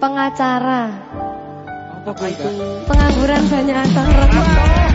Pengacara. Apa itu? Pengangguran banyak acara.